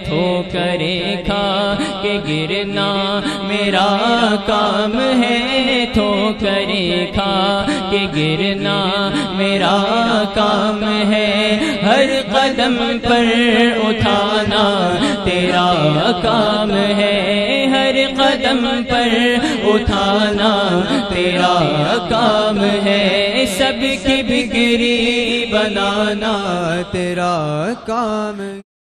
ٹھوکرے کھا کے گرنا میرا کام ہے۔ ٹھوکرے کھا کے گرنا میرا کام ہے۔ ہر قدم پر اٹھانا تیرا کام ہے۔ ہر قدم پر اٹھانا تیرا کام ہے۔ سب کی بگری بنانا تیرا کام